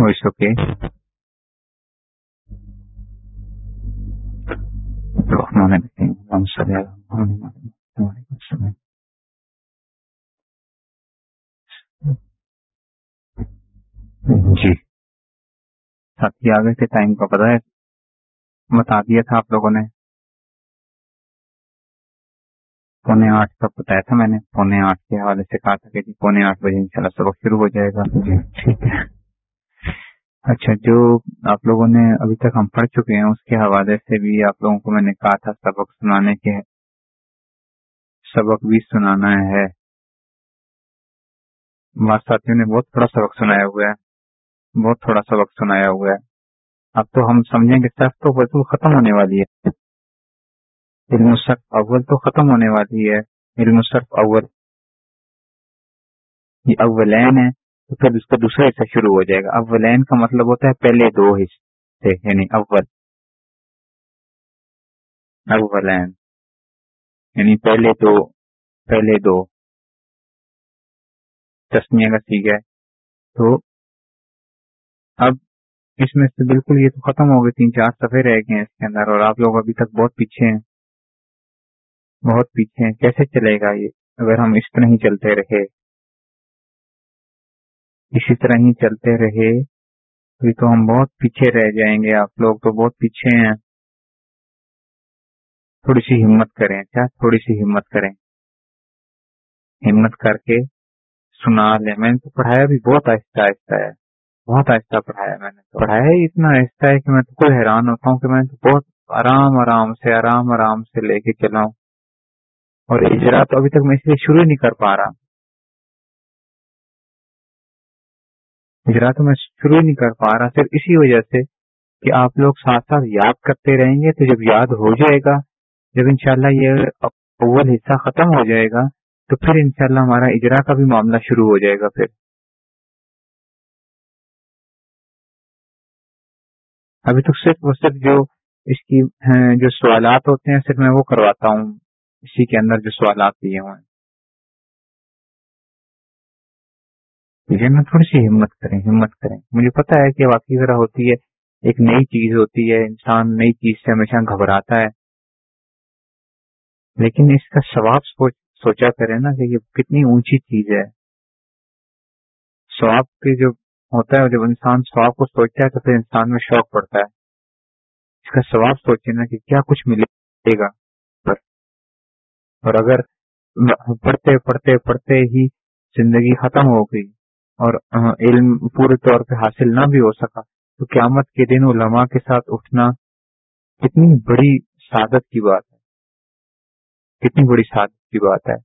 Voice okay الرحمن الرحیم اللهم صل على محمد وعلى آله وسلم جی۔ ساتھی آگے کے ٹائم کا پتا ہے؟ بتا دیا تھا آپ لوگوں نے۔ پونے آٹھ کا بتایا تھا میں نے۔ پونے آٹھ کے حوالے سے کہا تھا کہ جی پونے آٹھ بجے انشاءاللہ سبق شروع ہو جائے گا۔ جی ٹھیک ہے۔ اچھا جو آپ لوگوں نے ابھی تک ہم پڑھ چکے ہیں، اس کے حوالے سے بھی آپ لوگوں کو میں نے کہا تھا، سبق سنانے کے سبق بھی سنانا ہے۔ ہمارے ساتھیوں نے بہت تھوڑا سبق سنایا ہوا ہے۔ بہت تھوڑا سبق سنایا ہوا ہے۔ اب تو ہم سمجھیں گے، سخت تو بالکل ختم ہونے والی ہے۔ علم صرف اول تو ختم ہونے والی ہے۔ علم صرف اول یہ اولین ہے۔ تو پھر اس کا دوسرا حصہ شروع ہو جائے گا۔ اولین کا مطلب ہوتا ہے پہلے دو حصے یعنی اول۔ اولین یعنی پہلے دو پہلے دو۔ تسمیہ کا سیکھ ہے۔ تو اب اس میں سے بالکل یہ تو ختم ہو گئے، تین چار صفحے رہ گئے ہیں اس کے اندر، اور آپ لوگ ابھی تک بہت پیچھے ہیں۔ بہت پیچھے ہیں۔ کیسے چلے گا یہ؟ اگر ہم اس طرح ہی چلتے رہے۔ اسی طرح ہی چلتے رہے۔ ابھی تو ہم بہت پیچھے رہ جائیں گے، آپ لوگ تو بہت پیچھے ہیں۔ تھوڑی سی ہمت کریں کیا تھوڑی سی ہمت کریں۔ ہمت کر کے سنا لیں۔ میں نے تو پڑھایا بھی بہت آہستہ آہستہ ہے۔ بہت آہستہ پڑھایا میں نے پڑھایا ہی اتنا آہستہ ہے کہ میں تو کوئی حیران ہوتا ہوں کہ میں تو بہت آرام آرام سے، آرام آرام سے لے کے چلاؤں اور اجرا تو ابھی تک میں اس لیے شروع نہیں کر پا رہا۔ اجرا تو میں شروع نہیں کر پا رہا، صرف اسی وجہ سے کہ آپ لوگ ساتھ ساتھ یاد کرتے رہیں گے تو جب یاد ہو جائے گا، جب انشاءاللہ یہ اول حصہ ختم ہو جائے گا، تو پھر انشاءاللہ ہمارا اجرا کا بھی معاملہ شروع ہو جائے گا پھر۔ ابھی تو صرف وہ صرف جو اس کی، جو سوالات ہوتے ہیں، صرف میں وہ کرواتا ہوں، اسی کے اندر جو سوالات دیے ہوئے ہیں۔ میں تھوڑی سی ہمت کریں ہمت کریں۔ مجھے پتا ہے کہ واقعی ذرا ہوتی ہے، ایک نئی چیز ہوتی ہے، انسان نئی چیز سے ہمیشہ گھبراتا ہے۔ لیکن اس کا ثواب سوچا کرے نا کہ یہ کتنی اونچی چیز ہے۔ ثواب کے جو ہوتا ہے، جب انسان ثواب کو سوچتا ہے تو پھر انسان میں شوق پڑتا ہے۔ اس کا ثواب سوچے نا کہ کیا کچھ ملے گا۔ اور اگر پڑھتے پڑھتے پڑھتے ہی زندگی ختم ہو گئی اور علم پورے طور پہ حاصل نہ بھی ہو سکا، تو قیامت کے دن علماء کے ساتھ اٹھنا کتنی بڑی سعادت کی بات ہے۔ کتنی بڑی سعادت کی بات ہے۔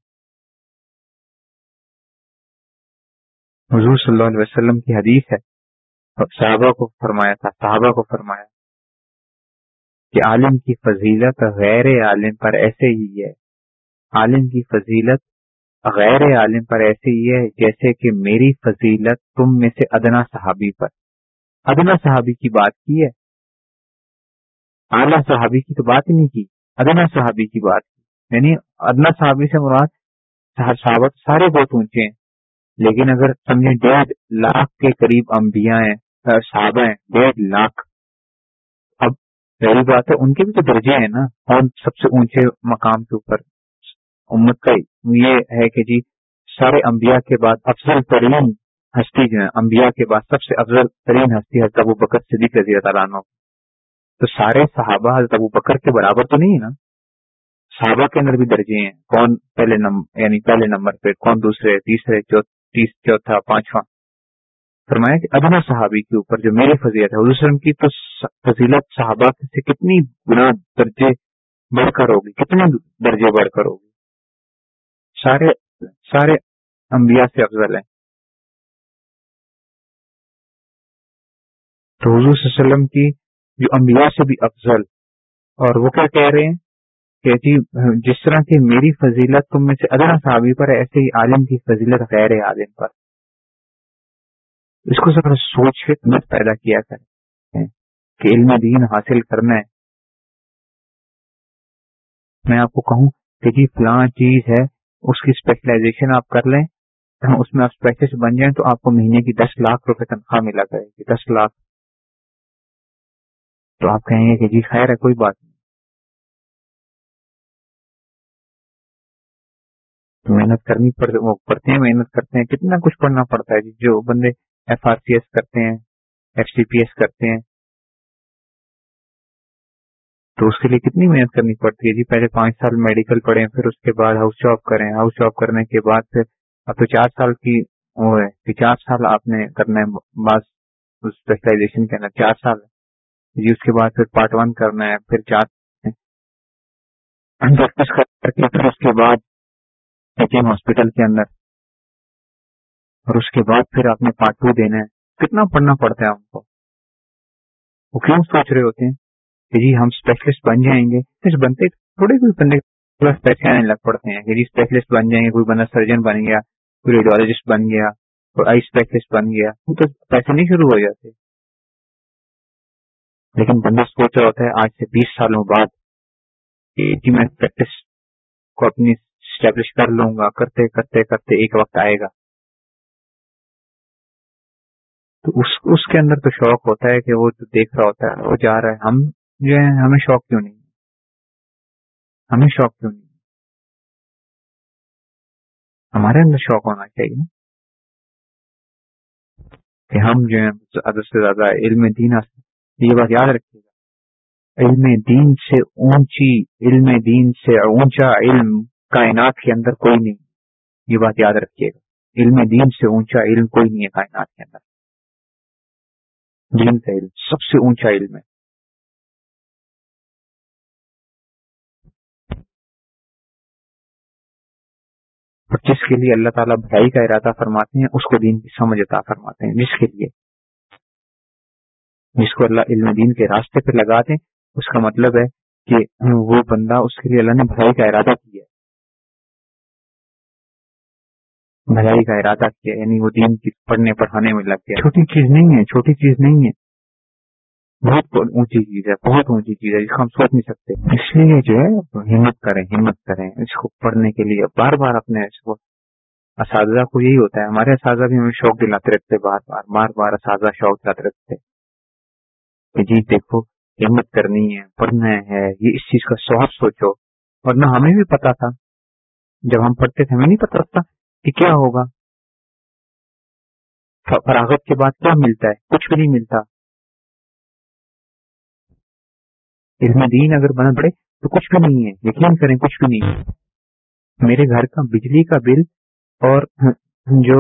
حضور صلی اللہ علیہ وسلم کی حدیث ہے، صحابہ کو فرمایا تھا، صحابہ کو فرمایا، کہ عالم کی فضیلت غیر عالم پر ایسے ہی ہے۔ عالم کی فضیلت غیر عالم پر ایسے ہی ہے جیسے کہ میری فضیلت تم میں سے ادنا صحابی پر۔ ادنا صحابی کی بات کی ہے؟ اعلیٰ صحابی کی تو بات نہیں کی۔ ادنا صحابی کی بات کی۔ یعنی ادنا صحابی سے مراد صحابت سارے بہت اونچے ہیں۔ لیکن اگر سمجھے ڈیڑھ لاکھ کے قریب انبیاء ہیں صحابہ ہیں، ڈیڑھ لاکھ۔ اب پہلی بات ہے، ان کے بھی تو درجے ہیں نا، اور سب سے اونچے مقام کے اوپر۔ امت کا یہ ہے کہ جی سارے انبیاء کے بعد افضل ترین ہستی جو ہے، انبیاء کے بعد سب سے افضل ترین ہستی حضرت ابو بکر صدیق رضی اللہ عنہ۔ تو سارے صحابہ حضرت ابو بکر کے برابر تو نہیں ہے نا؟ صحابہ کے اندر بھی درجے ہیں۔ کون پہلے نمبر یعنی پہلے نمبر پہ، کون دوسرے، تیسرے تیس، چوتھا، پانچواں۔ فرمایا کہ ادنا صحابی کے اوپر جو میری فضیت ہے، حضور وسلم کی تو فضیلت صحابہ سے کتنی گنا درجے بڑھ کر ہوگی، کتنے درجے بڑھ کر ہوگی؟ سارے سارے انبیاء سے افضل ہیں۔ تو حضور صلی اللہ علیہ وسلم کی جو انبیاء سے بھی افضل، اور وہ کیا کہہ رہے ہیں؟ کہ جی جس طرح کی میری فضیلت تم میں سے ادنا صحابی پر ہے، ایسے ہی عالم کی فضیلت غیر عالم پر۔ اس کو ذرا سوچ فکر پیدا کیا کریں کہ علم دین حاصل کرنا ہے۔ میں آپ کو کہوں کہ جی فلاں چیز ہے اس کی اسپیشلائزیشن آپ کر لیں ہاں، اس میں آپ اسپیشلسٹ بن جائیں تو آپ کو مہینے کی دس لاکھ روپے تنخواہ ملا کرے گی، دس لاکھ۔ تو آپ کہیں گے کہ جی خیر ہے، کوئی بات نہیں۔ محنت کرنی پڑتے ہیں، محنت کرتے ہیں، کتنا کچھ پڑھنا پڑتا ہے جی جو بندے ایف آر سی ایس کرتے ہیں ایف سی پی ایس کرتے ہیں۔ تو اس کے لیے کتنی محنت کرنی پڑتی ہے؟ جی پہلے پانچ سال میڈیکل پڑھیں، پھر اس کے بعد ہاؤس جاب کریں۔ ہاؤس جاب کرنے کے بعد پھر اب تو چار سال کی وہ ہے کہ چار سال آپ نے کرنا ہے بعض اسپیشلائزیشن کے اندر چار سال۔ جی اس کے بعد پھر پارٹ ون کرنا ہے، پھر چار کر کے پھر اس کے بعد ایچ ہاسپٹل کے اندر۔ اور اس کے بعد پھر آپ نے پارٹ ٹو دینا ہے۔ کتنا پڑھنا پڑتا ہے ہم کو؟ وہ کیوں سوچ رہے ہوتے ہیں؟ کہ جی ہم اسپیشلسٹ بن جائیں گے۔ بنتے تھوڑے کوئی بندے پیسے آنے لگ پڑتے ہیں کہ جی اسپیشلسٹ بن جائیں گے، کوئی بندہ سرجن بن گیا، کوئی ریڈیولوجسٹ بن گیا، کوئی آئی اسپیشلسٹ بن گیا۔ وہ تو پیسے نہیں شروع ہو جاتے۔ لیکن بندہ سوچ رہا ہوتا ہے آج سے بیس سالوں بعد جی میں پریکٹس کو اپنی اسٹیبلش کر لوں گا، کرتے کرتے کرتے ایک وقت آئے گا۔ تو اس اس کے اندر تو شوق ہوتا ہے کہ وہ جو دیکھ رہا ہوتا ہے، وہ جا رہا ہے۔ ہم جو ہے، ہمیں شوق کیوں نہیں؟ ہمیں شوق کیوں نہیں؟ ہمارے اندر شوق ہونا چاہیے نا۔ کہ ہم جو ہے زیادہ سے زیادہ علم دین یہ بات یاد رکھیے گا۔ علم دین سے اونچی، علم دین سے اونچا علم کائنات کے اندر کوئی نہیں۔ یہ بات یاد رکھیے گا۔ علم دین سے اونچا علم کوئی نہیں ہے کائنات کے اندر۔ دین کا علم، سب سے اونچا علم ہے۔ جس کے لیے اللہ تعالیٰ بھائی کا ارادہ فرماتے ہیں، اس کو دین کی سمجھ عطا فرماتے ہیں، جس کے لیے۔ جس کو اللہ علم دین کے راستے پہ لگا دیں اس کا مطلب ہے کہ وہ بندہ اس کے لیے اللہ نے بھائی کا ارادہ کیا بھلائی کا ارادہ کیا یعنی وہ دین کی پڑھنے پڑھانے میں لگ گیا۔ چھوٹی چیز نہیں ہے، چھوٹی چیز نہیں ہے۔ بہت اونچی چیز ہے، بہت اونچی چیز ہے، جس کو ہم سوچ نہیں سکتے۔ اس لیے جو ہے، ہمت کریں ہمت کریں۔ اس کو پڑھنے کے لیے بار بار اپنے اساتذہ کو یہی ہوتا ہے، ہمارے اساتذہ بھی ہمیں شوق دلاتے رکھتے بار بار بار بار اساتذہ شوق دلاتے رکھتے کہ جی دیکھو، ہمت کرنی ہے، پڑھنا ہے، یہ اس چیز کا سواب سوچو۔ ورنہ ہمیں بھی پتا تھا، جب ہم پڑھتے تھے، ہمیں نہیں پتا تھا کہ کیا ہوگا۔ فراغت کے بعد کیا ملتا ہے؟ کچھ بھی نہیں ملتا۔ علم دین اگر بنا پڑے تو کچھ بھی نہیں ہے یقین کریں کچھ بھی نہیں ہے۔ میرے گھر کا بجلی کا بل اور جو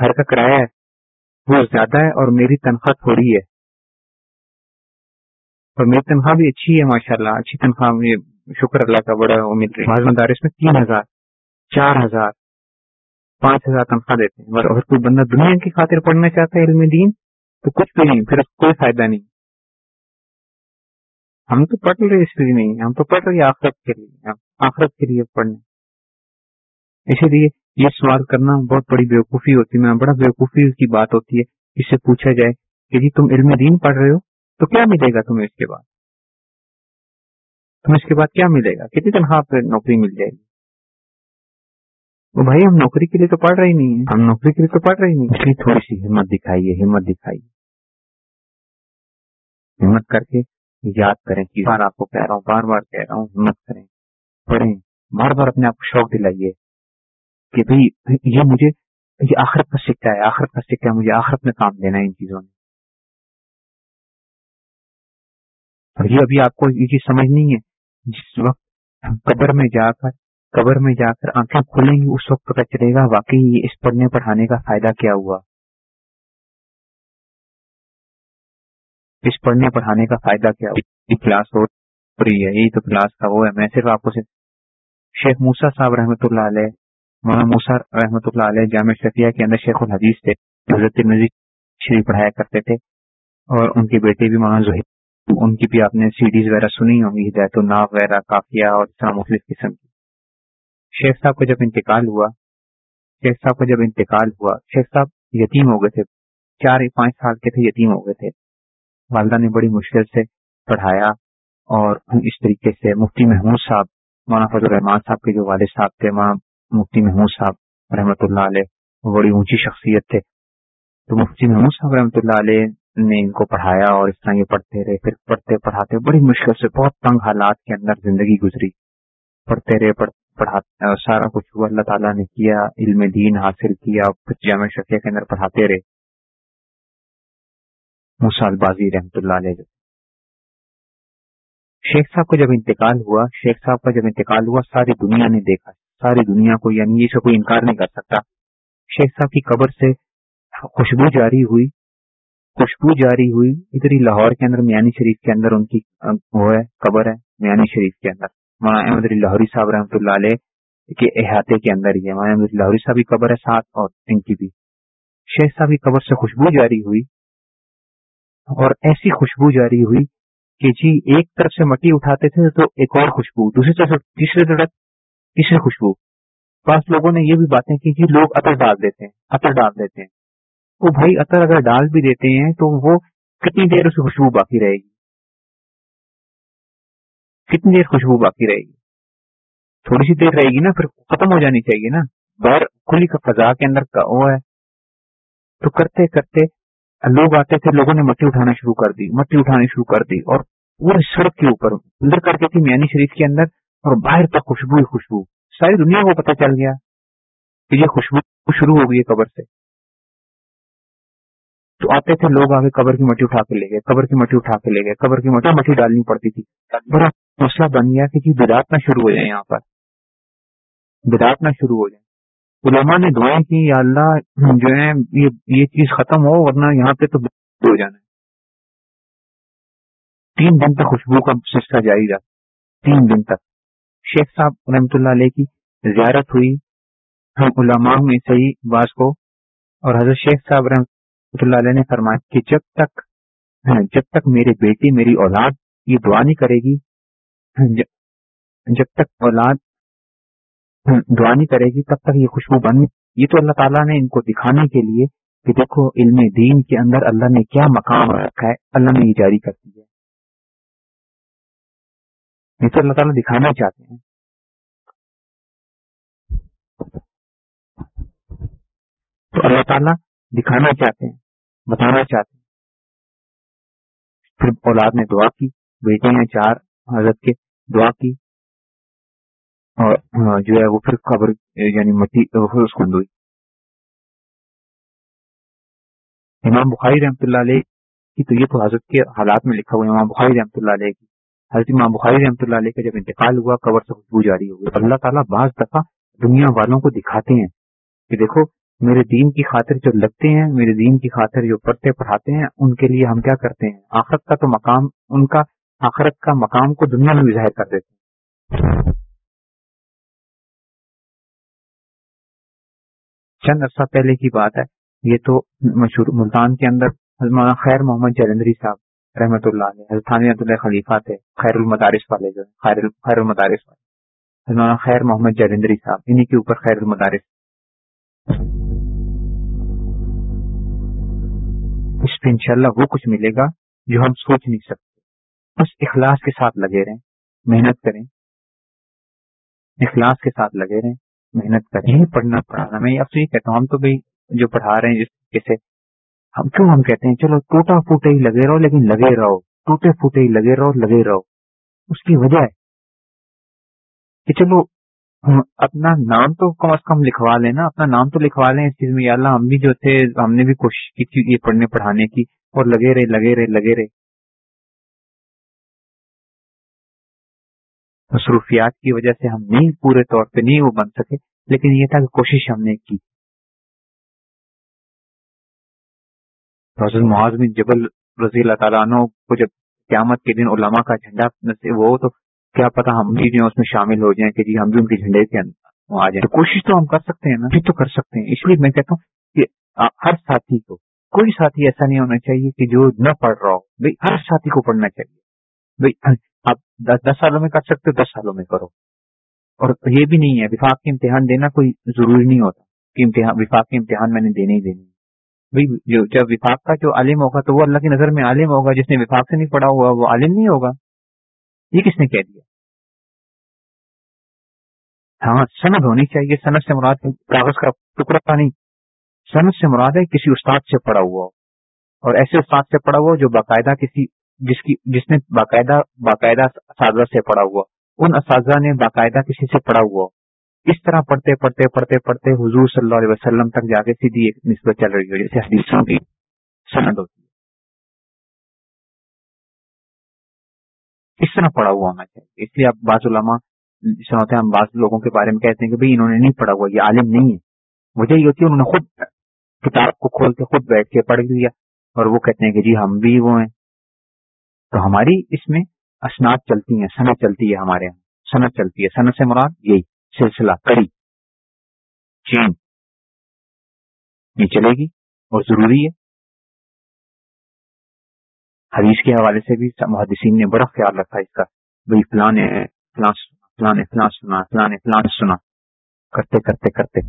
گھر کا کرایہ ہے وہ زیادہ ہے اور میری تنخواہ تھوڑی ہے۔ اور میری تنخواہ بھی اچھی ہے ماشاء اللہ اچھی تنخواہ شکر اللہ کا بڑا مل رہی۔ ہے مدارس میں تین ہزار چار ہزار پانچ ہزار تنخواہ دیتے ہیں۔ اگر کوئی بندہ دنیا کی خاطر پڑھنا چاہتا ہے علم دین تو کچھ بھی نہیں پھر کوئی فائدہ نہیں۔ ہم تو پڑھ رہے اس لیے نہیں، ہم تو پڑھ رہے آخرت کے لیے آخرت کے لیے پڑھنے۔ اسی لیے یہ سوال کرنا بہت بڑی بیوقوفی ہوتی ہے بڑا بیوقوفی کی بات ہوتی ہے۔ اس سے پوچھا جائے کہ جی تم علم دین پڑھ رہے ہو، تو کیا ملے گا تمہیں اس کے بعد؟ تمہیں اس کے بعد کیا ملے گا؟ کتنی تنخواہ پہ نوکری مل جائے گی؟ بھائی ہم نوکری کے لیے تو پڑھ رہے نہیں ہم نوکری کے لیے تو پڑھ رہے نہیں۔ اس لیے تھوڑی سی ہمت دکھائیے ہمت دکھائیے۔ ہمت کر کے یاد کریں کہ بار آپ کو کہہ رہا ہوں، بار بار کہہ رہا ہوں، ہمت کریں، پڑھیں، بار بار اپنے آپ کو شوق دلائیے کہ بھائی، یہ مجھے، یہ آخرت کا سکہ ہے، آخرت کا سکہ ہے، مجھے آخرت میں کام دینا ہے ان چیزوں میں۔ اور یہ ابھی آپ کو یہ چیز سمجھ نہیں ہے، جس وقت قبر میں جا کر، قبر میں جا کر آنکھیں کھلیں گی، اس وقت پتہ چلے گا واقعی اس پڑھنے پڑھانے کا فائدہ کیا ہوا۔ اس پڑھنے پڑھانے کا فائدہ کیا؟ کلاس ہو رہی ہے، یہی تو کلاس کا وہ ہے۔ میں صرف آپ کو صرف شیخ موسا صاحب رحمۃ اللہ علیہ، مولانا موسا رحمۃ اللہ علیہ جامع شفیہ کے اندر شیخ الحدیث تھے۔ حضرت نظیر شریف پڑھایا کرتے تھے۔ اور ان کے بیٹے بھی مولانا ظہیر ان کی بھی آپ نے سی ڈیز وغیرہ سنی ہوں گی، ہدایت الناف وغیرہ، کافیہ اور اس طرح مختلف قسم کی۔ شیخ صاحب کو جب انتقال ہوا، شیخ صاحب کو جب انتقال ہوا، شیخ صاحب یتیم ہو گئے تھے۔ چار پانچ سال کے تھے، یتیم ہو گئے تھے۔ والدہ نے بڑی مشکل سے پڑھایا اور اس طریقے سے مفتی محمود صاحب، مولانا فضل الرحمان صاحب کے جو والد صاحب تھے وہاں مفتی محمود صاحب رحمۃ اللہ علیہ بڑی اونچی شخصیت تھے۔ تو مفتی محمود صاحب رحمۃ اللہ علیہ نے ان کو پڑھایا اور اس طرح یہ پڑھتے رہے، پھر پڑھتے پڑھاتے بڑی مشکل سے بہت تنگ حالات کے اندر زندگی گزری۔ پڑھتے رہے پڑھاتے سارا کچھ اللہ تعالیٰ نے کیا، علم دین حاصل کیا، پھر جامع شفیہ کے اندر پڑھاتے رہے۔ مسال بازی رحمۃ اللہ علیہ شیخ صاحب کا جب انتقال ہوا، شیخ صاحب کا جب انتقال ہوا، ساری دنیا نے دیکھا۔ ساری دنیا کو یعنی یہ سے کوئی انکار نہیں کر سکتا۔ شیخ صاحب کی قبر سے خوشبو جاری ہوئی، خوشبو جاری ہوئی۔ ادھر ہی لاہور کے اندر، میانی شریف کے اندر ان کی، وہ ہے، قبر ہے، میانی شریف کے اندر۔ مولانا احمد لاہوری صاحب رحمۃ اللہ علیہ کے احاطے کے اندر ہی ہے۔ مولانا احمد لاہوری صاحب کی قبر ہے، ساتھ اور ان کی بھی۔ شیخ صاحب کی قبر سے خوشبو جاری ہوئی۔ اور ایسی خوشبو جاری ہوئی کہ جی ایک طرف سے مٹی اٹھاتے تھے تو ایک اور خوشبو، دوسری طرف تیسری طرف تیسری خوشبو۔ پانچ لوگوں نے یہ بھی باتیں کی کہ لوگ عطر ڈال دیتے ہیں، عطر ڈال دیتے ہیں۔ وہ بھائی عطر اگر ڈال بھی دیتے ہیں تو وہ کتنی دیر اس خوشبو باقی رہے گی؟ کتنی دیر خوشبو باقی رہے گی؟ تھوڑی سی دیر رہے گی نا، پھر ختم ہو جانی چاہیے نا۔ باہر کھلی کا فضا کے اندر کا وہ ہے؟ تو کرتے کرتے لوگ آتے تھے، لوگوں نے مٹی اٹھانا شروع کر دی، مٹی اٹھانی شروع کر دی اور پورے سڑک کے اوپر، اندر کر کے تھی میانی شریف کے اندر اور باہر تک خوشبو ہی خوشبو۔ ساری دنیا کو پتہ چل گیا کہ یہ خوشبو شروع ہو گئی ہے قبر سے۔ تو آتے تھے، لوگ آگے قبر کی مٹی اٹھا کے لے گئے، قبر کی مٹی اٹھا کے لے گئے، قبر کی مٹی مٹی ڈالنی پڑتی تھی۔ بڑا مسئلہ بن گیا کہ جی بدات نہ شروع ہو جائے یہاں پر۔ بدات نہ شروع ہو جائے۔ علماء نے دعائیں کی یا اللہ، جو ہے یہ یہ چیز ختم ہو، ورنہ یہاں پہ تو ہو جانا ہے۔ تین دن تک خوشبو کا سلسلہ جاری رہا۔ تین دن تک۔ شیخ صاحب رحمۃ اللہ علیہ کی زیارت ہوئی۔ ہم علماء میں صحیح باز کو۔ اور حضرت شیخ صاحب رحمۃ اللہ علیہ نے فرمایا کہ جب تک ہاں، جب تک میرے بیٹی میری اولاد یہ دعا نہیں کرے گی، جب تک اولاد دعا نہیں کرے گی، تب تک یہ خوشبو بن یہ تو اللہ تعالیٰ نے ان کو دکھانے کے لیے کہ دیکھو، علم دین کے اندر اللہ نے کیا مقام رکھا ہے، اللہ نے یہ جاری کر دی ہے۔ یہ تو اللہ تعالیٰ دکھانا چاہتے ہیں۔ تو اللہ تعالیٰ دکھانا چاہتے ہیں، بتانا چاہتے ہیں۔ پھر اولاد نے دعا کی، بیٹے ہیں چار، حضرت کے دعا کی۔ اور جو ہے وہ پھر قبر یعنی مٹی اس کو ہوئی امام بخاری رحمۃ اللہ علیہ کی تو یہ تو حضرت کے حالات میں لکھا ہوا امام بخاری رحمۃ اللہ علیہ کی حضرت امام بخاری رحمۃ اللہ علیہ کا جب انتقال ہوا قبر سے خوشبو جاری ہوئی اللہ تعالیٰ بعض دفعہ دنیا والوں کو دکھاتے ہیں کہ دیکھو میرے دین کی خاطر جو لگتے ہیں میرے دین کی خاطر جو پڑھتے پڑھاتے ہیں ان کے لیے ہم کیا کرتے ہیں آخرت کا تو مقام ان کا آخرت کا مقام کو دنیا میں بھی ظاہر کر دیتے ہیں چند عرصہ پہلے کی بات ہے، یہ تو مشہور ملتان کے اندر خیر محمد جلندری صاحب رحمۃ اللہ علیہ، حضرت اللہ خلیفہ تھے، خیر المدارس والے جو خیر خیر المدارس والے۔ خیر محمد جلندری صاحب انہیں کے اوپر خیر المدارس۔ اس پہ انشاءاللہ وہ کچھ ملے گا جو ہم سوچ نہیں سکتے۔ بس اخلاص کے ساتھ لگے رہیں، محنت کریں۔ اخلاص کے ساتھ لگے رہیں۔ محنت کریں۔ پڑھنا پڑھانا میں اب تو یہ کہتا ہوں، ہم تو بھائی جو پڑھا رہے ہیں، جس طریقے سے ہم کیوں ہم کہتے ہیں، چلو ٹوٹا پھوٹے ہی لگے رہو، لیکن لگے رہو۔ ٹوٹے پھوٹے ہی لگے رہو لگے رہو۔ اس کی وجہ ہے کہ چلو اپنا نام تو کم از کم لکھوا لیں نا، اپنا نام تو لکھوا لیں اس چیز میں۔ یا اللہ، ہم بھی جو تھے، ہم نے بھی کوشش کی تھی یہ پڑھنے، پڑھانے کی، اور لگے رہے لگے رہے لگے رہے۔ مصروفیات کی وجہ سے ہم نہیں پورے طور پہ نہیں وہ بن سکے، لیکن یہ تھا کہ کوشش ہم نے کی۔ حضرت معاذ بن جبل رضی اللہ تعالیٰ عنہ کو جب قیامت کے دن علماء کا جھنڈا وہ تو کیا پتا ہم بھی جو اس میں شامل ہو جائیں کہ جی ہم بھی ان کے جھنڈے کے اندر آ جائیں۔ تو کوشش تو ہم کر سکتے ہیں نا؟ بھی تو کر سکتے ہیں۔ اس لیے میں کہتا ہوں کہ ہر ساتھی کو، کوئی ساتھی ایسا نہیں ہونا چاہیے کہ جو نہ پڑھ رہا ہو۔ بھائی، ہر ساتھی کو پڑھنا چاہیے۔ بھائی آپ دس سالوں میں کر سکتے ہو، دس سالوں میں کرو۔ اور یہ بھی نہیں ہے، وفاق کے امتحان دینا کوئی ضروری نہیں ہوتا۔ کہ امتحان وفاق کے امتحان میں نے دینے ہی دینے۔ بھائی جو جب وفاق کا جو عالم ہوگا تو وہ اللہ کی نظر میں عالم ہوگا، جس نے وفاق سے نہیں پڑھا ہوا وہ عالم نہیں ہوگا۔ یہ کس نے کہہ دیا؟ ہاں سند ہونی چاہیے۔ سند سے مراد کاغذ کا ٹکڑا نہیں۔ سند سے مراد ہے، کسی استاد سے پڑا ہوا ہو۔ اور ایسے استاد سے پڑا ہوا جو باقاعدہ کسی جس کی جس نے باقاعدہ باقاعدہ اساتذہ سے پڑھا ہوا۔ ان اساتذہ نے باقاعدہ کسی سے پڑھا ہوا۔ اس طرح پڑھتے پڑھتے پڑھتے پڑھتے حضور صلی اللہ علیہ وسلم تک جا کے سیدھی ایک نسبت چل رہی ہو جیسے حدیثوں کی سند ہوتی ہے۔ اس طرح پڑھا ہوا ہونا چاہیے۔ اس لیے اب بعض علماء جس طرح ہوتے ہیں، ہم بعض لوگوں کے بارے میں کہتے ہیں کہ بھائی انہوں نے نہیں پڑھا ہوا، یہ عالم نہیں ہے۔ وجہ یہ ہوتی ہے، انہوں نے خود کتاب کو کھول کے خود بیٹھ کے پڑھ لیا اور وہ کہتے ہیں کہ جی ہم بھی وہ ہیں۔ تو ہماری اس میں اسناد چلتی ہیں صنعت چلتی ہے ہمارے یہاں صنعت چلتی ہے۔ صنعت سے مراد یہی، سلسلہ، کڑی۔ چین۔ یہ چلے گی اور ضروری ہے۔ حدیث کے حوالے سے بھی محدثین نے بڑا خیال رکھا اس کا بھائی فلاں فلاں فلاں فلاں سنا، فلاں فلاں سنا۔ کرتے کرتے کرتے۔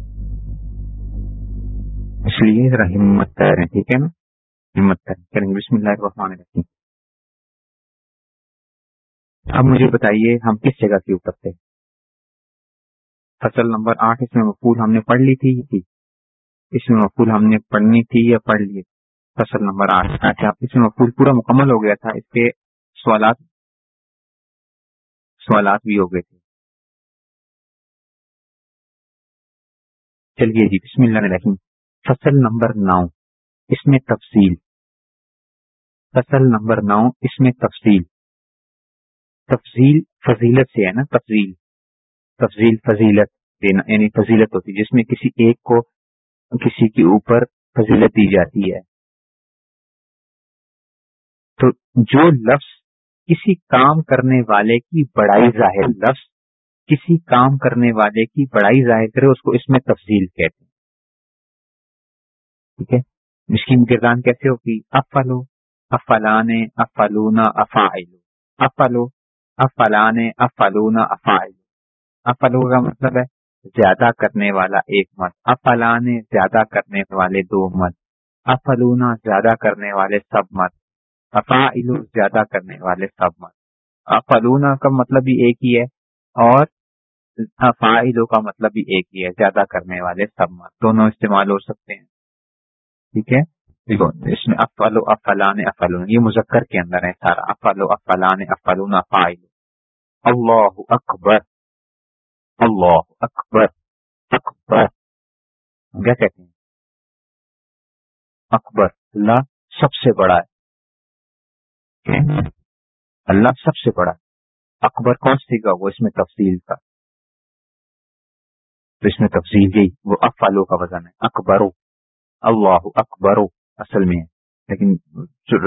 اس لیے ذرا ہمت ٹھیک ہے نا؟ ہمت کریں بسم اللہ الرحمن الرحیم۔ اب مجھے بتائیے ہم کس جگہ کے اوپر تھے فصل نمبر آٹھ، اس میں مفول ہم نے پڑھ لی تھی اس میں مفول ہم نے پڑھنی تھی یا پڑھ لی فصل نمبر آٹھ اچھا اس میں مفول پورا مکمل ہو گیا تھا، اس کے سوالات؟ سوالات بھی ہو گئے تھے۔ چلیے جی بسم اللہ الرحیم۔ فصل نمبر نو، اس میں تفصیل۔ فصل نمبر نو، اس میں تفصیل۔ تفضیل فضیلت سے ہے نا، تفضیل تفضیل فضیلت دینا یعنی فضیلت ہوتی ہے، جس میں کسی ایک کو کسی کے اوپر فضیلت دی جاتی ہے۔ تو جو لفظ کسی کام کرنے والے کی بڑائی ظاہر، لفظ کسی کام کرنے والے کی بڑائی ظاہر کرے، اس کو اس میں تفضیل کہتے ہیں۔ ٹھیک ہے؟ اس کی کردان کیسے ہوگی افلو افلان افلونا افائلو افلو افلان افلون افائل۔ افلو کا مطلب ہے زیادہ کرنے والا ایک مت۔ افلان زیادہ کرنے والے دو مت۔ افلونا زیادہ کرنے والے سب مت۔ افائل زیادہ کرنے والے سب مت۔ افلونا کا مطلب بھی ایک ہی ہے اور افائلوں کا مطلب بھی ایک ہی ہے، زیادہ کرنے والے سب مت۔ دونوں استعمال ہو سکتے ہیں۔ ٹھیک ہے؟ اس میں افل و افلان افلون، یہ مذکر کے اندر ہے سارا۔ افل و افلان افلون افائل۔ اللہ اکبر اللہ اکبر اکبر کیا کہتے ہیں اکبر اللہ سب سے بڑا ہے اللہ سب سے بڑا ہے اکبر کون سی کا وہ اس میں تفصیل کا تو اس میں تفصیل گئی وہ افالو کا وزن ہے اکبرو اللہ اکبرو اصل میں ہے لیکن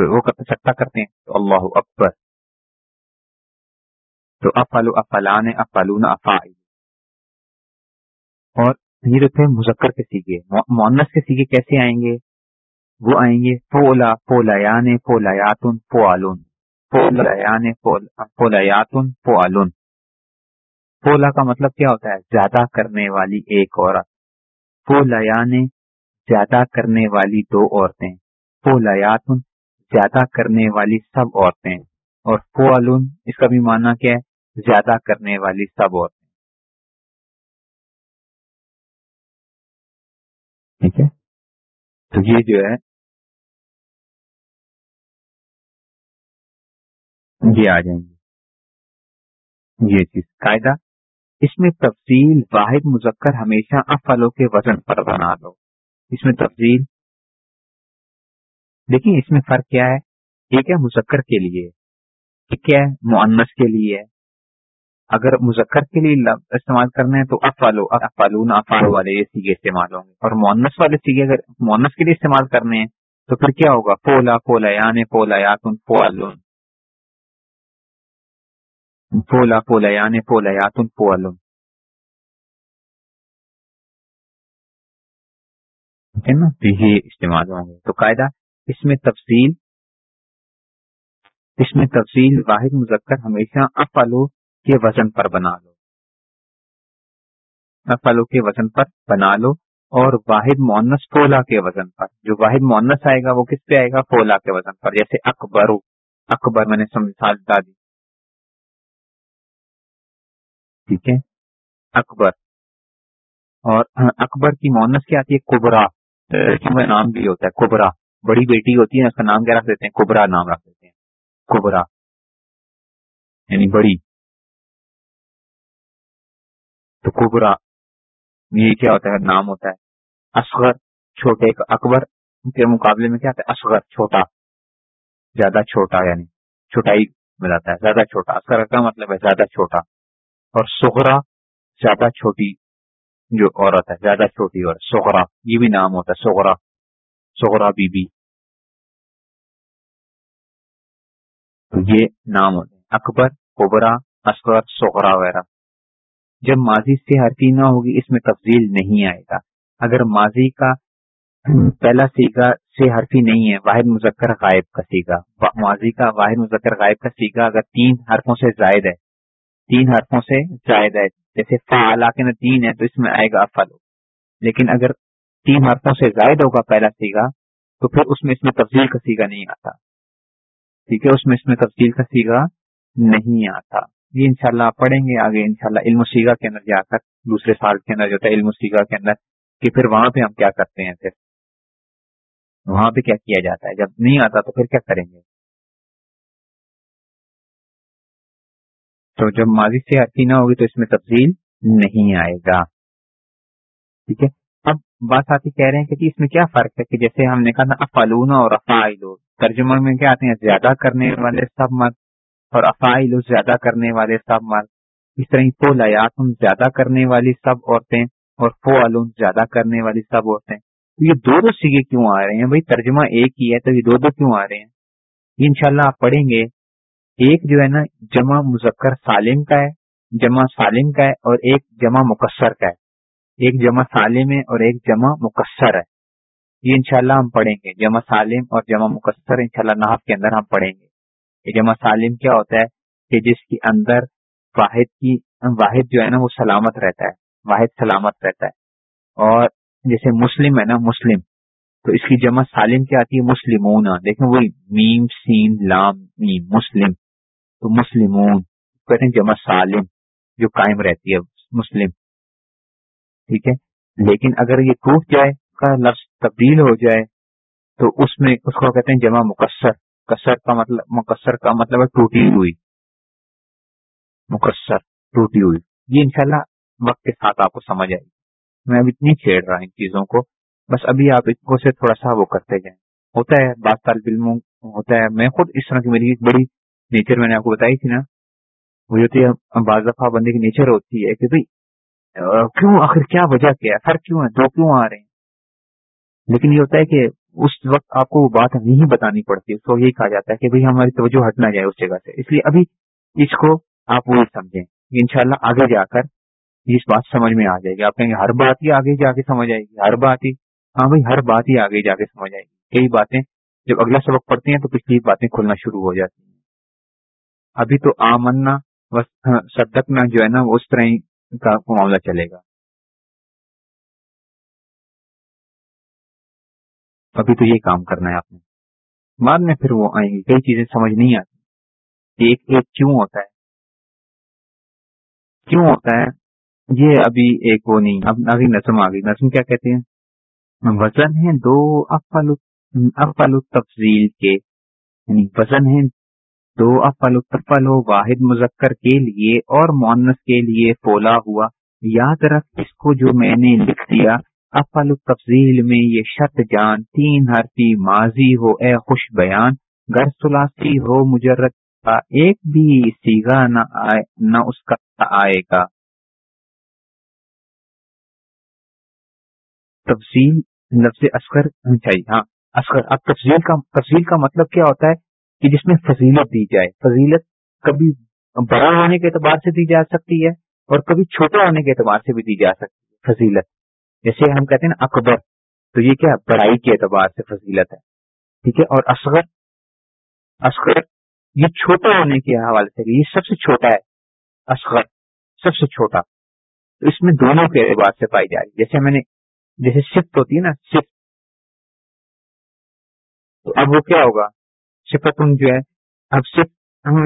وہ سکتا کرتے ہیں تو اللہ اکبر تو افالو افلان افالون افائل اور یہ تھے مذکر کے سیگے۔ مونس کے سیگے کیسے آئیں گے؟ وہ آئیں گے فولا فولیان فولیاتن فوالون۔ فولیان فولیاتن فوالون۔ فولا کا مطلب کیا ہوتا ہے؟ زیادہ کرنے والی ایک عورت۔ فولیان زیادہ کرنے والی دو عورتیں۔ فولیاتن زیادہ کرنے والی سب عورتیں۔ اور فوالون اس کا بھی معنی کیا ہے؟ زیادہ کرنے والی سب عورتیں ٹھیک ہے؟ تو یہ جو ہے، یہ آ جائیں گے۔ یہ چیز، قاعدہ۔ اس میں تفصیل واحد مذکر ہمیشہ افلوں کے وزن پر بنا دو اس میں تفصیل۔ دیکھیں اس میں فرق کیا ہے؟ ایک ہے مذکر کے لیے، ایک ہے معنس کے لیے۔ اگر مذکر کے لیے استعمال کرنا ہے تو افالو افالون افالو والے سیگے استعمال ہوں گے۔ اور مونس والے سیگے اگر مونس کے لیے استعمال کرنے ہیں تو پھر کیا ہوگا؟ پولا پولا یان پولا یاتن پوالون۔ پولا پولا یان پولا یاتن پوالون نا یہ استعمال ہوں گے۔ تو قاعدہ اس میں تفصیل اس میں تفصیل واحد مذکر ہمیشہ افالو کے وزن پر بنا لو۔ نفلوں کے وزن پر بنا لو اور واحد مونس فولا کے وزن پر۔ جو واحد مونس آئے گا وہ کس پہ آئے گا؟ فولا کے وزن پر۔ جیسے اکبر اکبر میں نے مثال دی۔ ٹھیک ہے۔ اکبر۔ اور اکبر کی مونس کیا آتی ہے؟ کبرا۔ نام بھی ہوتا ہے، کبرا۔ بڑی بیٹی ہوتی ہے، اس کا نام کیا رکھ دیتے ہیں؟ کبرا نام رکھ دیتے ہیں۔ کبرا۔ یعنی بڑی۔ تو کبرا، یہ کیا ہوتا ہے؟ نام ہوتا ہے۔ اصغر، چھوٹے اکبر کے مقابلے میں کیا ہے؟ اصغر، چھوٹا۔ زیادہ چھوٹا یعنی چھوٹائی ملاتا ہے۔ زیادہ چھوٹا، اصغر کا مطلب ہے زیادہ چھوٹا۔ اور سغرا زیادہ چھوٹی جو عورت ہے، زیادہ چھوٹی اور سغرا یہ بھی نام ہوتا ہے سغرا سغرا بی بی یہ نام ہوتے ہیں اکبر کوبرا اصغر سغرا وغیرہ۔ جب ماضی سے حرفی نہ ہوگی، اس میں تفضیل نہیں آئے گا۔ اگر ماضی کا پہلا سیگا سے حرفی نہیں ہے، واحد مذکر غائب کا سیگا۔ ماضی کا واحد مذکر غائب کا سیگا اگر تین حرفوں سے زائد ہے، تین حرفوں سے زائد ہے، جیسے علاقے میں تین ہے تو اس میں آئے گا افل لیکن اگر تین حرفوں سے زائد ہوگا پہلا سیگا، تو پھر اس میں اس میں تفصیل کا سیگا نہیں آتا۔ ٹھیک ہے، اس میں اس میں تفصیل کا سیگا نہیں آتا۔ یہ انشاءاللہ آپ پڑھیں گے، آگے انشاءاللہ علم و سیگا کے اندر جا کر، دوسرے سال کے اندر جو ہوتا ہے علم و سیگا کے اندر، کہ پھر وہاں پہ ہم کیا کرتے ہیں پھر؟ وہاں پہ کیا کیا جاتا ہے؟ جب نہیں آتا تو پھر کیا کریں گے؟ تو جب ماضی سے حرفی نہ ہوگی تو اس میں تفصیل نہیں آئے گا۔ ٹھیک ہے؟ اب بات آتی کہہ رہے ہیں کہ جی اس میں کیا فرق ہے؟ کہ جیسے ہم نے کہا افالون اور افائلو ترجمہ میں کیا آتے ہیں؟ زیادہ کرنے والے سب مرد اور افائل زیادہ کرنے والے سب مرد اس طرح فو لیات زیادہ کرنے والی سب عورتیں اور فو علوم زیادہ کرنے والی سب عورتیں۔ تو یہ دو دو سیگے کیوں آ رہے ہیں؟ بھائی ترجمہ ایک ہی ہے تو یہ دو دو کیوں آ رہے ہیں؟ یہ انشاءاللہ آپ پڑھیں گے۔ ایک جو ہے نا جمع مذکر سالم کا ہے، جمع سالم کا ہے اور ایک جمع مقصر کا ہے۔ ایک جمع سالم ہے اور ایک جمع مقصر ہے۔ یہ انشاءاللہ ہم پڑھیں گے۔ جمع سالم اور جمع مقصر انشاءاللہ شاء کے اندر ہم پڑھیں گے۔ یہ جمع سالم کیا ہوتا ہے کہ جس کے اندر واحد کی، واحد جو ہے نا وہ سلامت رہتا ہے، واحد سلامت رہتا ہے۔ اور جیسے مسلم ہے نا، مسلم۔ تو اس کی جمع سالم کیا آتی ہے؟ مسلمون۔ دیکھیں وہی میم، سین، لام، میم، مسلم۔ تو مسلمون۔ کہتے ہیں جمع سالم، جو قائم رہتی ہے، مسلم۔ ٹھیک ہے؟ لیکن اگر یہ ٹوٹ جائے کا لفظ تبدیل ہو جائے، تو اس میں اس کو کہتے ہیں جمع مقصر۔ کسر کا مطلب مقصر کا مطلب ہے ٹوٹی ہوئی۔ مقصر، ٹوٹی ہوئی۔ یہ انشاءاللہ وقت کے ساتھ آپ کو سمجھ آئے گی۔ میں اب اتنی چھیڑ رہا ان چیزوں کو۔ بس ابھی آپ ان کو سے تھوڑا سا وہ کرتے جائیں۔ ہوتا ہے بعض طالب علموں ہوتا ہے۔ میں خود اس طرح کی میری بڑی نیچر میں نے آپ کو بتائی تھی نا۔ وہ ہوتی ہے بعض دفعہ بندے کی نیچر ہوتی ہے کہ بھائی کیوں آخر کیا وجہ کیا ہے؟ فرق کیوں ہے؟ دو کیوں آ رہے ہیں؟ لیکن یہ ہوتا ہے کہ اس وقت آپ کو وہ بات نہیں بتانی پڑتی اس کو یہی کہا جاتا ہے کہ بھائی ہماری توجہ ہٹ نہ جائے اس جگہ سے۔ اس لیے ابھی اس کو آپ وہ سمجھیں۔ انشاءاللہ آگے جا کر اس بات سمجھ میں آ جائے گی۔ آپ کہیں گے ہر بات ہی آگے جا کے سمجھ آئے گی۔ ہر بات ہی ہاں بھائی ہر بات ہی آگے جا کے سمجھ آئے گی۔ کئی باتیں جب اگلا سبق پڑھتے ہیں تو پچھلی باتیں کھلنا شروع ہو جاتی ہیں۔ ابھی تو آمنا صدقنا جو ہے نا اس طرح کا معاملہ چلے گا۔ ابھی تو یہ کام کرنا ہے آپ نے۔ بعد میں پھر وہ آئیں گی۔ کئی چیزیں سمجھ نہیں آتی۔ ایک ایک کیوں ہوتا ہے؟ کیوں ہوتا ہے؟ یہ ابھی ایک وہ نہیں۔ اب ابھی نظم آ گئی۔ نظم کیا کہتے ہیں؟ وزن ہے دو افل افل تفضیل کے۔ یعنی وزن ہے دو افل تفل ہو واحد مذکر کے لیے اور مونس کے لیے پولا ہوا۔ یاد رکھ اس کو جو میں نے لکھ دیا۔ افل تفضیل میں یہ شرط جان، تین حرفی ماضی ہو، اے خوش بیان گر سلاسی ہو، مجرد کا ایک بھی سیگا نہ آئے، نہ اس کا آئے گا۔ تفصیل لفظ اصغر چاہیے ہاں اصغر۔ اب تفصیل کا تفصیل کا مطلب کیا ہوتا ہے؟ کہ جس میں فضیلت دی جائے۔ فضیلت کبھی بڑا ہونے کے اعتبار سے دی جا سکتی ہے اور کبھی چھوٹا ہونے کے اعتبار سے بھی دی جا سکتی ہے۔ فضیلت۔ جیسے ہم کہتے ہیں نا اکبر، تو یہ کیا بڑائی کے اعتبار سے فضیلت ہے، ٹھیک ہے؟ اور اصغر اصغر یہ چھوٹا ہونے کے حوالے سے یہ سب سے چھوٹا ہے، اصغر سب سے چھوٹا۔ تو اس میں دونوں کے اعتبار سے پائی جا رہی جیسے میں نے، جیسے صفت ہوتی ہے نا، صفت۔ تو اب وہ کیا ہوگا؟ صفت جو ہے، اب صفت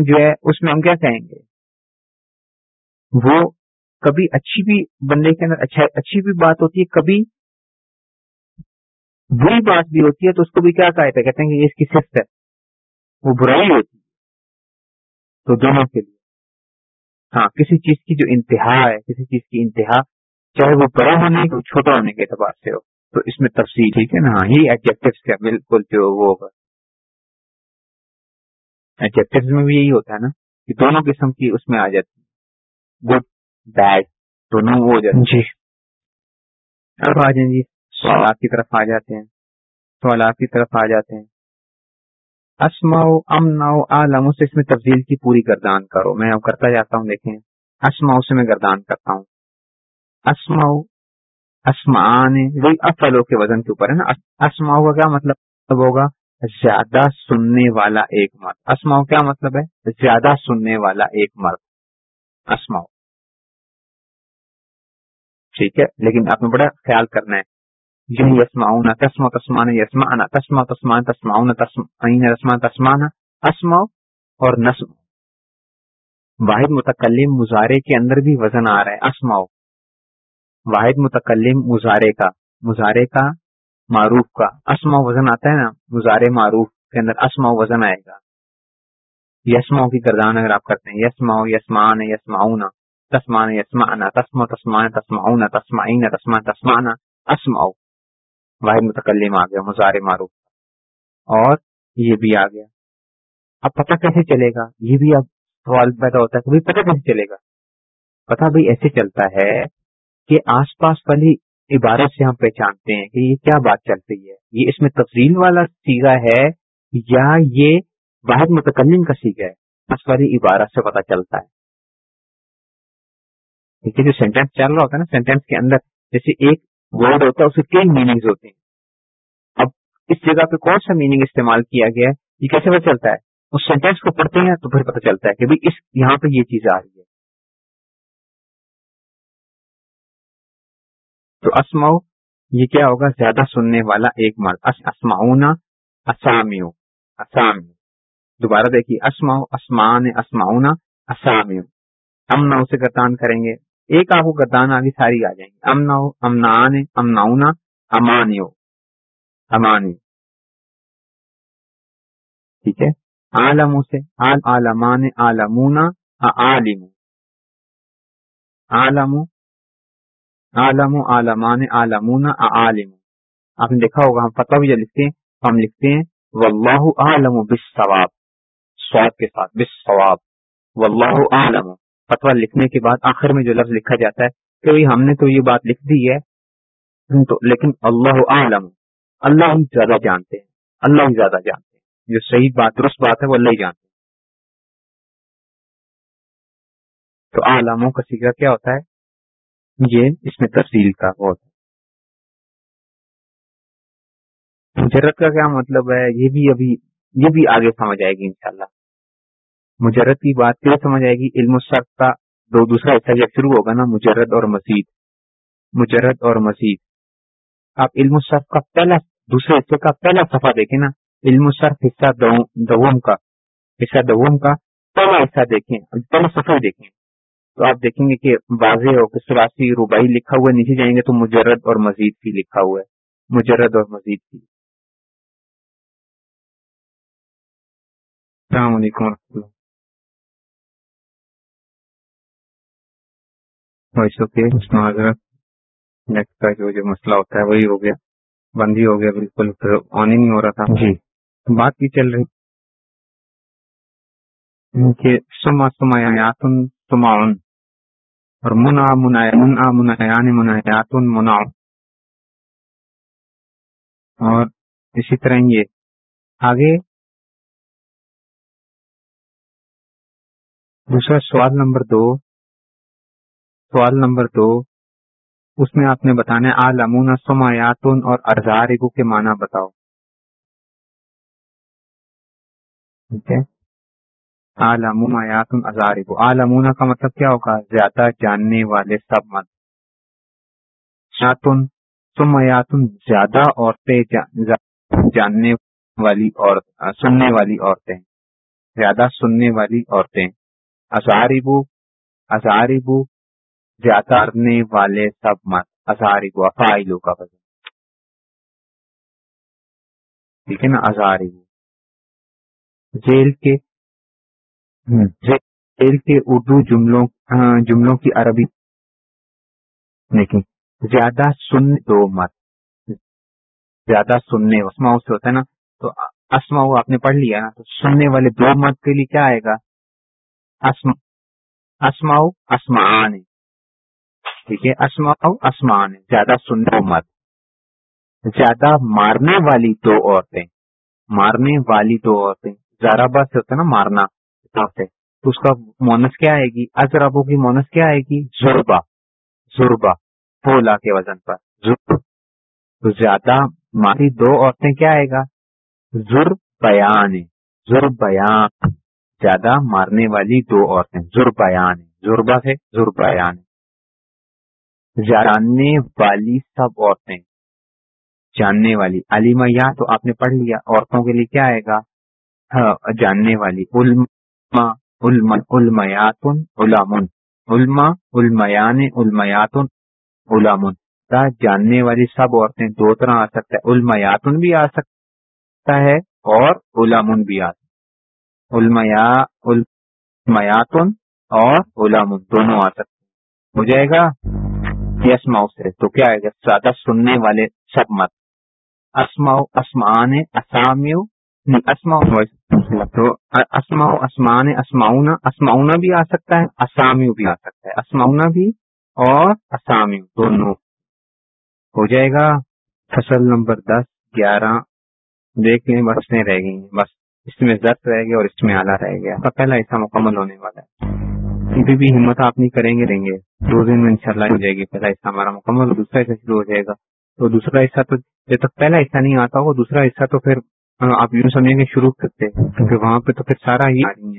جو ہے، اس میں ہم کیا کہیں گے؟ وہ کبھی اچھی بھی بندے کے اندر اچھا- اچھی بھی بات ہوتی ہے، کبھی بری بات بھی ہوتی ہے، تو اس کو بھی کیا کہتے کہتے ہیں کہ یہ اس کی صفت ہے۔ وہ برائی ہوتی ہے۔ تو دونوں کے لیے۔ ہاں کسی چیز کی جو انتہا ہے، کسی چیز کی انتہا، چاہے وہ بڑا ہونے کی چھوٹا ہونے کے اعتبار سے ہو۔ تو اس میں تفصیل، ٹھیک ہے نا؟ ہاں یہ ایڈجیکٹو کا بالکل جو وہ ہوگا۔ ایڈجیکٹو میں بھی یہی ہوتا ہے نا، کہ دونوں قسم کی اس میں آ جاتی گڈ بیڈ دونوں وہ ہو جاتے جی۔ اب آ جائیں جی۔ سوالات کی طرف آ جاتے ہیں۔ سوالات کی طرف آ جاتے ہیں۔ اسماؤ امناؤ عالم سے اس میں تفضیل کی پوری گردان کرو۔ میں اب کرتا جاتا ہوں دیکھیں۔ اسماؤ سے میں گردان کرتا ہوں۔ اسماؤ اسمان وہی افلو کے وزن کے اوپر ہے نا۔ اسماؤ کا کیا مطلب ہوگا؟ زیادہ سننے والا ایک مرد۔ اسماؤ کیا مطلب ہے؟ زیادہ سننے والا ایک مرد۔ اسماؤ۔ ٹھیک ہے؟ لیکن آپ نے بڑا خیال کرنا ہے۔ یہ یسما تسما تسمان یسما تسما تسمان تسما تسما تسمان اسما اور نسم واحد متکلم مظاہرے کے اندر بھی وزن آ رہا ہے اسماؤ واحد متکلم مظاہرے کا مظاہرے کا معروف کا اسما وزن آتا ہے نا مظاہرے معروف کے اندر اسما وزن آئے گا۔ یسما کی گردان اگر آپ کرتے ہیں یسما یسمان یسماؤن تسمان یسما تسما تسمان تسما تسمعین تسما تسمان اسماؤ واحد متکلم آ گیا مظاہر معروف۔ اور یہ بھی آ گیا۔ اب پتہ کیسے چلے گا؟ یہ بھی اب سوال پیدا ہوتا ہے کہ پتہ کیسے چلے گا؟ پتہ بھائی ایسے چلتا ہے کہ آس پاس والی عبارت سے ہم پہچانتے ہیں کہ یہ کیا بات چل رہی ہے۔ یہ اس میں تفصیل والا سیگا ہے یا یہ واحد متکلم کا سیگا ہے؟ آس والی عبارت سے پتہ چلتا ہے۔ جو سینٹینس چل رہا ہوتا ہے نا سینٹینس کے اندر، جیسے ایک ورڈ ہوتا ہے، اس کے کئی میننگز ہوتے ہیں۔ اب اس جگہ پہ کون سا میننگ استعمال کیا گیا؟ ہے یہ کیسے پتہ چلتا ہے؟ اس سینٹینس کو پڑھتے ہیں تو پھر پتہ چلتا ہے کہ اس، یہاں پہ یہ چیز آ رہی ہے۔ تو اسماؤ، یہ کیا ہوگا؟ زیادہ سننے والا ایک مرد۔ اسماؤنا، اسامیو اسامیو۔ دوبارہ دیکھیے، اسماؤ اسمان اسماؤنا، اسامیو۔ امنا اسے گردان کریں گے۔ ایک آپ کو گردان آگے ساری آ جائیں گے امنا امنان امنا امانیو۔ امانی ٹھیک ہے؟ عالم سے عالمان، عالمونا عالم عالم عالم عالمان عالمون عالم آپ نے دیکھا ہوگا، ہم فتح بھی لکھتے ہیں، ہم لکھتے ہیں، واللہ عالم بالثواب سواب کے ساتھ بالثواب واللہ عالم فتوا لکھنے کے بعد آخر میں جو لفظ لکھا جاتا ہے کہ بھائی ہم نے تو یہ بات لکھ دی ہے۔ تو لیکن اللہ عالم اللہ ہی زیادہ جانتے ہیں، اللہ ہی زیادہ جانتے ہیں۔ جو صحیح بات، درست بات ہے، وہ اللہ ہی جانتے ہیں۔ تو عالموں کا سیکھا کیا ہوتا ہے؟ یہ اس میں تفصیل کا بہت مجرت کا کیا مطلب ہے؟ یہ بھی ابھی، یہ بھی آگے سمجھ آئے گی انشاءاللہ۔ مجرد کی بات کیا سمجھ آئے گی، علم الصرف کا دو دوسرا حصہ جب شروع ہوگا نا، مجرد اور مزید۔ مجرد اور مزید۔ آپ علم الصرف کا پہلا، دوسرے حصے کا پہلا صفحہ دیکھیں نا۔ علم الصرف حصہ دوم کا۔ حصہ دوم کا پہلا حصہ دیکھیں، پہلا صفحہ دیکھیں۔ تو آپ دیکھیں گے کہ واضح ہو کہ سراسی روبائی لکھا ہوا ہے نیچے جائیں گے تو مجرد اور مزید بھی لکھا ہوا ہے۔ مجرد اور مزید بھی السلام علیکم و رحمۃ اللہ۔ نیٹ کا جو جو مسئلہ ہوتا ہے وہی ہو گیا۔ بند ہی ہو گیا بالکل۔ آن ہی نہیں ہو رہا تھا۔ جی۔ بات بھی چل رہی کہ سما سما یاتن سماون اور منا منا منا منایان منایاتن منا اور اسی طرح یہ۔ آگے دوسرا سوال نمبر دو۔ سوال نمبر دو، اس میں آپ نے بتانا عالمون سمایاتن اور ارزارگو کے معنی بتاؤ۔ ٹھیک ہے۔ عالمون آیاتن ازارگو عالمون کا مطلب کیا ہوگا؟ زیادہ جاننے والے سب مت۔ شاتن سمیاتن زیادہ عورتیں جاننے والی اور، سننے والی عورتیں۔ زیادہ سننے والی عورتیں۔ ازاربو ازاربو زیادہ کرنے والے سب مت ازاری کو افائلوں کا وزن ٹھیک ہے نا ازاری ذیل کے ذیل کے اردو جملوں جملوں کی عربی لیکن زیادہ سن دو مت زیادہ سننے اسما سے ہوتا ہے نا تو اسما آپ نے پڑھ لیا نا تو سننے والے دو مت کے لیے کیا آئے گا اسما اسمان ٹھیک ہے؟ اسما اسمان زیادہ سننے مت۔ زیادہ مارنے والی دو عورتیں۔ مارنے والی دو عورتیں۔ زارابا سے ہوتا ہے نا مارنا تو اس کا مونس کیا آئے گی؟ ازرابوں کی مونس کیا آئے گی؟ زربا زربا پولا کے وزن پر۔ تو زیادہ ماری دو عورتیں کیا آئے گا؟ زر بیان زر بیان۔ زیادہ مارنے والی دو عورتیں۔ زر بیان زربا سے زر بیان جاننے والی سب عورتیں، جاننے والی علیما یا تو آپ نے پڑھ لیا، عورتوں کے لیے کیا آئے گا؟ ہاں، جاننے والی علما علمیاتن علامن علما علمیان، علمیاتن علامن جاننے والی سب عورتیں دو طرح آ سکتا ہے، علمیاتن بھی آ سکتا ہے اور علامن بھی آ سکتا علمیا علمیاتن اور علامن دونوں آ سکتے ہو جائے گا؟ یسما سے تو کیا آئے گا زیادہ سننے والے سب مت۔ اسما مطلب اسمان اسامیو۔ اسما تو اسما اسمان اسماؤنا اسماؤنا بھی آ سکتا ہے، اسامیو بھی آ سکتا ہے۔ اسماؤنا بھی اور اسامیو دونوں۔ ہو جائے گا۔ فصل نمبر دس، گیارہ۔ دیکھ لیں، بس میں رہ گئی بس اس میں زرد رہ گیا اور اس میں آلہ رہ گیا۔ پہلا حصہ مکمل ہونے والا ہے۔ کبھی بھی ہمت آپ نہیں کریں گے، دیں گے۔ دو دن میں انشاءاللہ ہو جائے گی۔ پہلا حصہ ہمارا مکمل، دوسرا حصہ شروع ہو جائے گا۔ تو دوسرا حصہ تو جب تک پہلا حصہ نہیں آتا ہو دوسرا حصہ تو پھر آپ یوں سمجھیں گے شروع کرتے کیونکہ وہاں پہ تو پھر سارا ہی آ رہی ہے